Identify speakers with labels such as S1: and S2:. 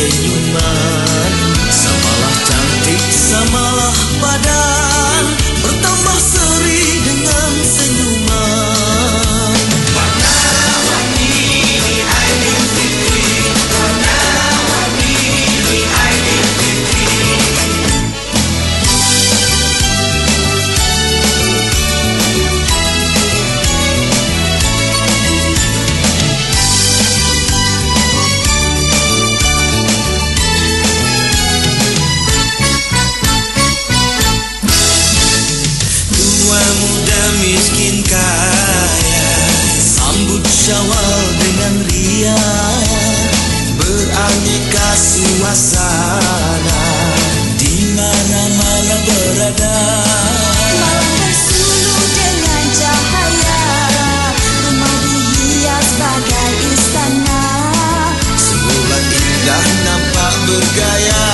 S1: You senyuman Yeah.